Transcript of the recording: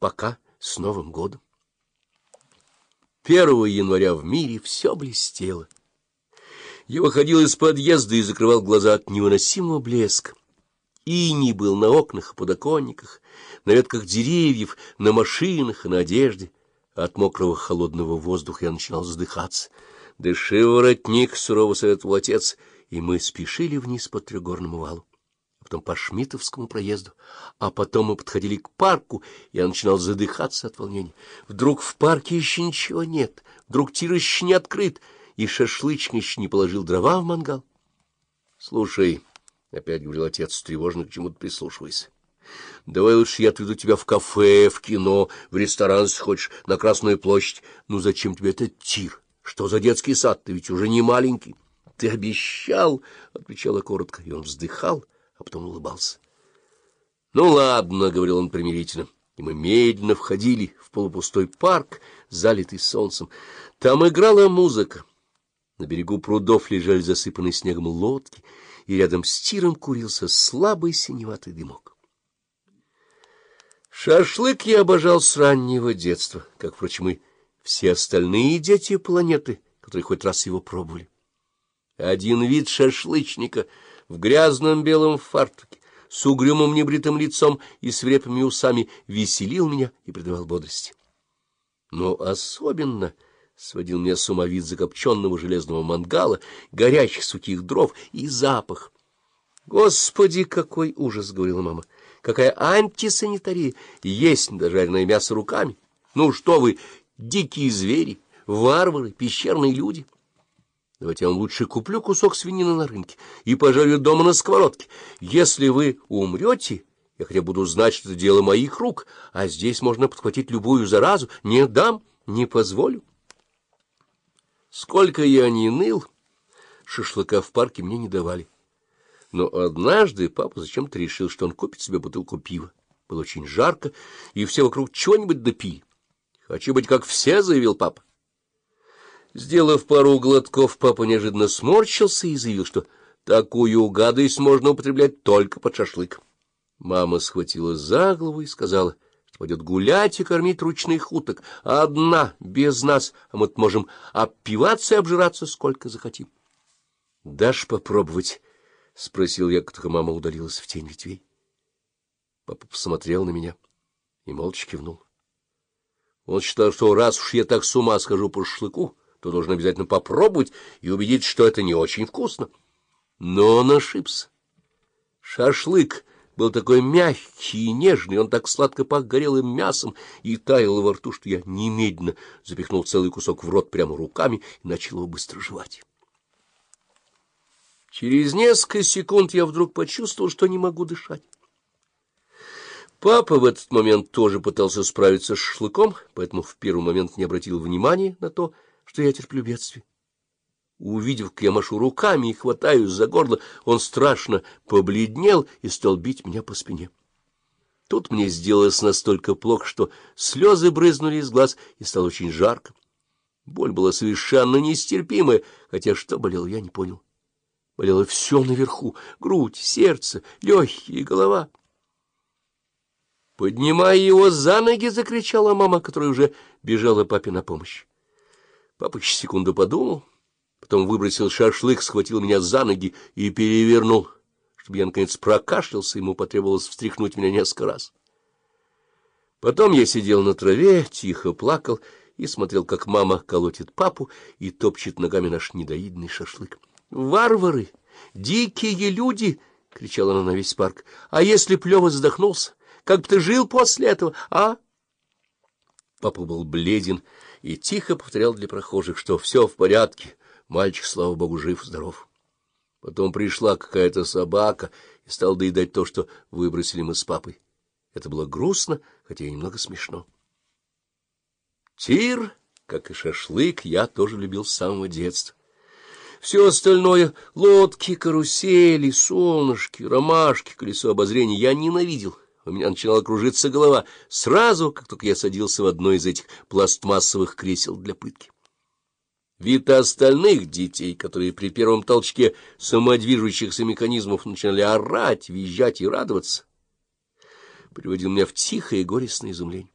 Пока с Новым годом. 1 января в мире все блестело. Я выходил из подъезда и закрывал глаза от невыносимого блеска. Иней был на окнах и подоконниках, на ветках деревьев, на машинах и на одежде. От мокрого холодного воздуха я начинал задыхаться. «Дыши, воротник!» — сурово советовал отец, и мы спешили вниз по трехгорному валу потом по Шмитовскому проезду, а потом мы подходили к парку, я начинал задыхаться от волнения. Вдруг в парке еще ничего нет, вдруг тир еще не открыт, и шашлычник еще не положил дрова в мангал. — Слушай, — опять говорил отец, тревожно к чему-то прислушиваясь, — давай лучше я отведу тебя в кафе, в кино, в ресторан, если хочешь, на Красную площадь. Ну зачем тебе этот тир? Что за детский сад? Ты ведь уже не маленький. — Ты обещал, — отвечала коротко, и он вздыхал, — а потом улыбался. — Ну, ладно, — говорил он примирительно, и мы медленно входили в полупустой парк, залитый солнцем. Там играла музыка. На берегу прудов лежали засыпанные снегом лодки, и рядом с тиром курился слабый синеватый дымок. Шашлык я обожал с раннего детства, как, впрочем, и все остальные дети планеты, которые хоть раз его пробовали. Один вид шашлычника — в грязном белом фартуке, с угрюмым небритым лицом и свирепыми усами веселил меня и придавал бодрости. Но особенно сводил меня с ума вид закопченного железного мангала, горячих сухих дров и запах. «Господи, какой ужас!» — говорила мама. «Какая антисанитария! Есть недожаренное мясо руками! Ну что вы, дикие звери, варвары, пещерные люди!» Давайте я вам лучше куплю кусок свинины на рынке и пожарю дома на сковородке. Если вы умрете, я хотя буду знать, что это дело моих рук, а здесь можно подхватить любую заразу. Не дам, не позволю. Сколько я ни ныл, шашлыка в парке мне не давали. Но однажды папа зачем-то решил, что он купит себе бутылку пива. Было очень жарко, и все вокруг чего-нибудь допили. «Хочу быть как все», — заявил папа. Сделав пару глотков, папа неожиданно сморщился и заявил, что такую гадость можно употреблять только под шашлык. Мама схватила за голову и сказала, что пойдет гулять и кормить ручных уток, одна, без нас, а мы можем опиваться и обжираться сколько захотим. — Дашь попробовать? — спросил я, только мама удалилась в тень ветвей. Папа посмотрел на меня и молча кивнул. Он считал, что раз уж я так с ума схожу по шашлыку, то должен обязательно попробовать и убедиться, что это не очень вкусно. Но он ошибся. Шашлык был такой мягкий и нежный, он так сладко пах горелым мясом и таял во рту, что я немедленно запихнул целый кусок в рот прямо руками и начал его быстро жевать. Через несколько секунд я вдруг почувствовал, что не могу дышать. Папа в этот момент тоже пытался справиться с шашлыком, поэтому в первый момент не обратил внимания на то, что я терплю бедствие. Увидев, как я машу руками и хватаюсь за горло, он страшно побледнел и стал бить меня по спине. Тут мне сделалось настолько плохо, что слезы брызнули из глаз, и стало очень жарко. Боль была совершенно нестерпимая, хотя что болело, я не понял. Болело все наверху — грудь, сердце, легкие, голова. «Поднимай его за ноги!» — закричала мама, которая уже бежала папе на помощь. Папа еще секунду подумал, потом выбросил шашлык, схватил меня за ноги и перевернул. Чтобы я, наконец, прокашлялся, ему потребовалось встряхнуть меня несколько раз. Потом я сидел на траве, тихо плакал и смотрел, как мама колотит папу и топчет ногами наш недоеденный шашлык. «Варвары! Дикие люди!» — кричала она на весь парк. «А если б Лёва? Как бы ты жил после этого, а?» Папа был бледен и тихо повторял для прохожих, что все в порядке, мальчик, слава богу, жив-здоров. Потом пришла какая-то собака и стала доедать то, что выбросили мы с папой. Это было грустно, хотя и немного смешно. Тир, как и шашлык, я тоже любил с самого детства. Все остальное — лодки, карусели, солнышки, ромашки, колесо обозрения — я ненавидел. У меня начинала кружиться голова сразу, как только я садился в одно из этих пластмассовых кресел для пытки. Вид остальных детей, которые при первом толчке самодвижущихся механизмов начинали орать, визжать и радоваться, приводил меня в тихое и горестное изумление.